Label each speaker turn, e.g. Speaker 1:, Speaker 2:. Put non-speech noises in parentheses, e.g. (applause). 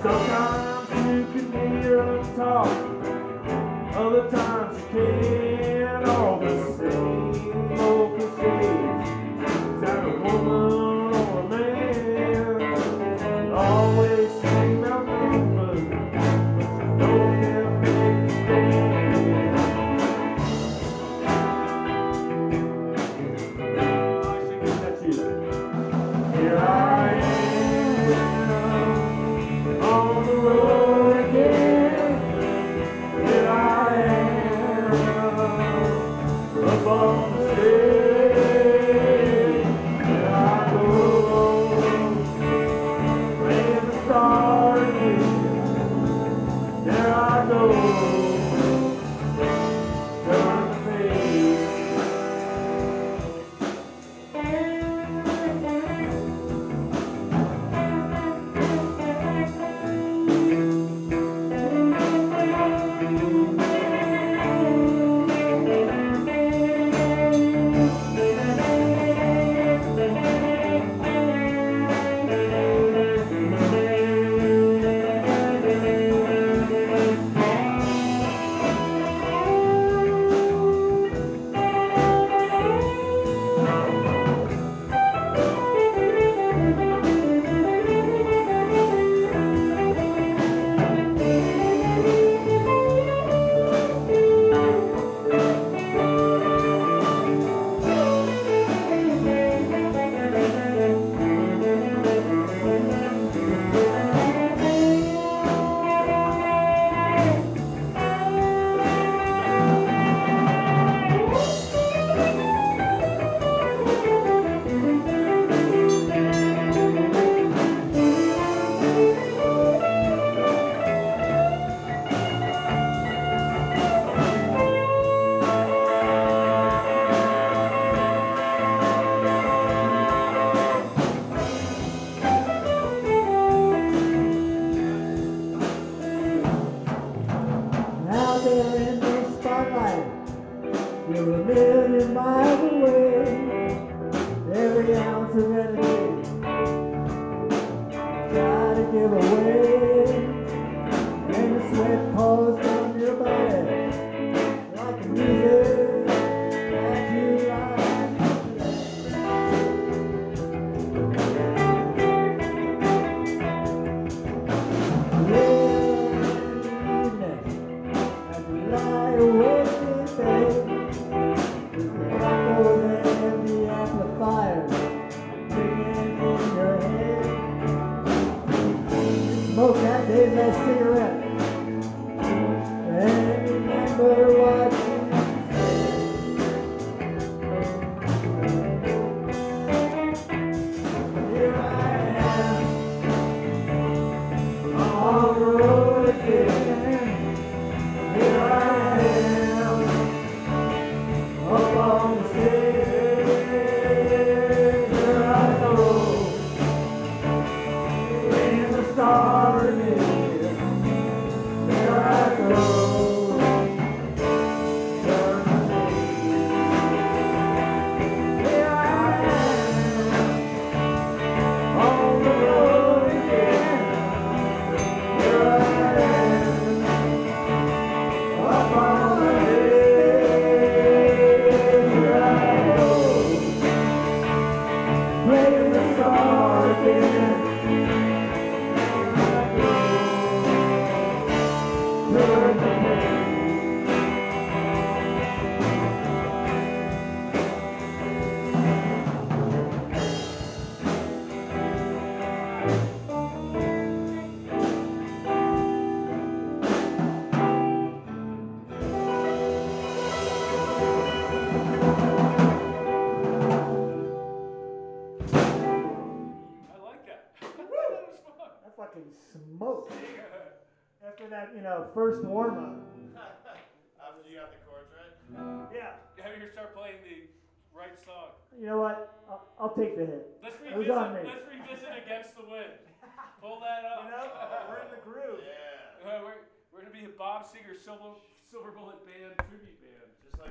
Speaker 1: Sometimes you can hear them talk, other times there in the spotlight.
Speaker 2: You're a million miles away. Every ounce of energy. Try to give away. And the sweat pours Turn
Speaker 1: that,
Speaker 2: you know, first warm up. (laughs)
Speaker 3: After you got the chords right?
Speaker 2: Yeah.
Speaker 1: Have you start playing the right song?
Speaker 2: You know what? I'll, I'll take the hit.
Speaker 1: Let's revisit. Let's revisit (laughs) Against the Wind. (laughs) Pull that up.
Speaker 2: You know, we're in the groove.
Speaker 3: Yeah.
Speaker 1: Uh, we're, we're gonna be a Bob Seger Silver Silver Bullet Band tribute Band